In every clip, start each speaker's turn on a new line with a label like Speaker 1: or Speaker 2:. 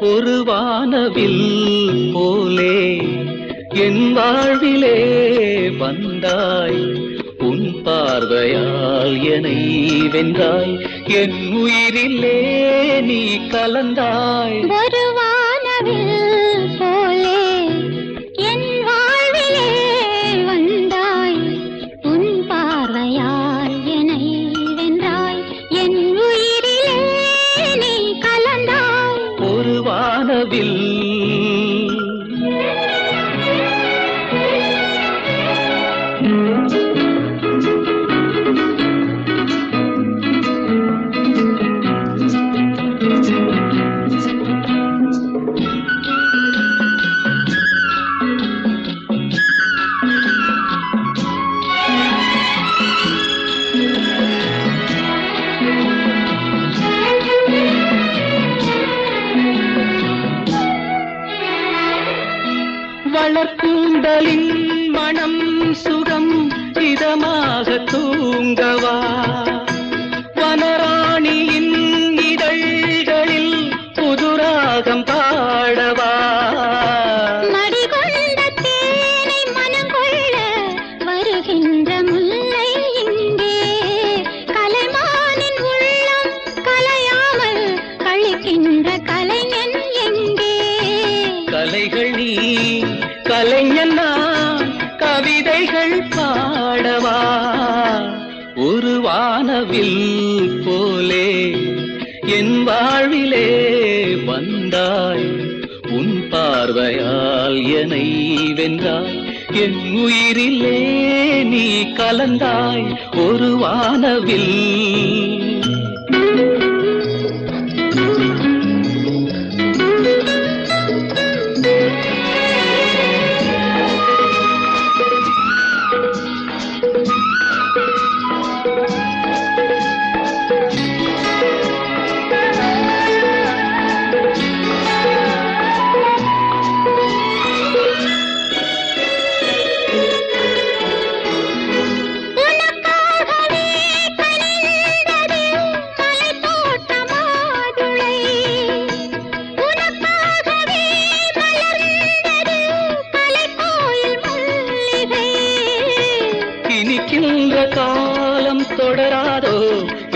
Speaker 1: ஒரு வானவில் போலே என் வாழ்விலே வந்தாய். உன் பார்வையால் என்னை வென்றாய். என் உயிரிலே நீ கலந்தாய்.
Speaker 2: வருவாய் வளர்க்கூந்தலின் மனம் சுகம் இதமாக தூங்கவா? கனவில் போலே என் வாழ்விலே வந்தாய். உன் பார்வையால் என்னை வென்றாய். என் உயிரிலே நீ கலந்தாய். ஒரு வானவில்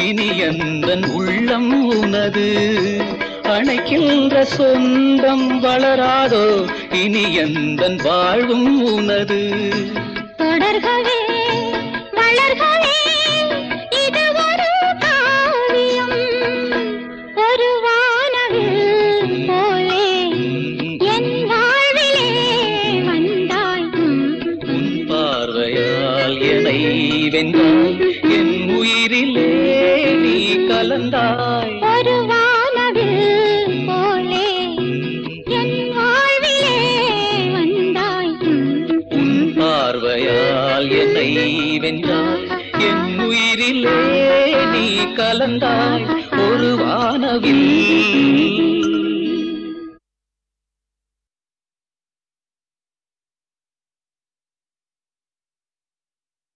Speaker 2: இனி எந்தன் உள்ளம் உனது? அணைக்கின்ற சொந்தம் வளராதோ? இனி எந்தன் வாழ்வும் உனது?
Speaker 1: தொடர்கவே வளர்கவே இது ஒரு காவியம். ஒரு வானவில் போலே என் வாழ்விலே வந்தாய்
Speaker 2: உன் பார்வையால் என்னை வென்றாய். என் உயிரிலே கலந்தாய்.
Speaker 1: ஒரு வானவில் போலே என் வாழ்விலே வந்தாய்.
Speaker 2: உன் பார்வையால் என்னை வென்றாய். என் உயிரிலே நீ கலந்தாய். ஒரு வானவில்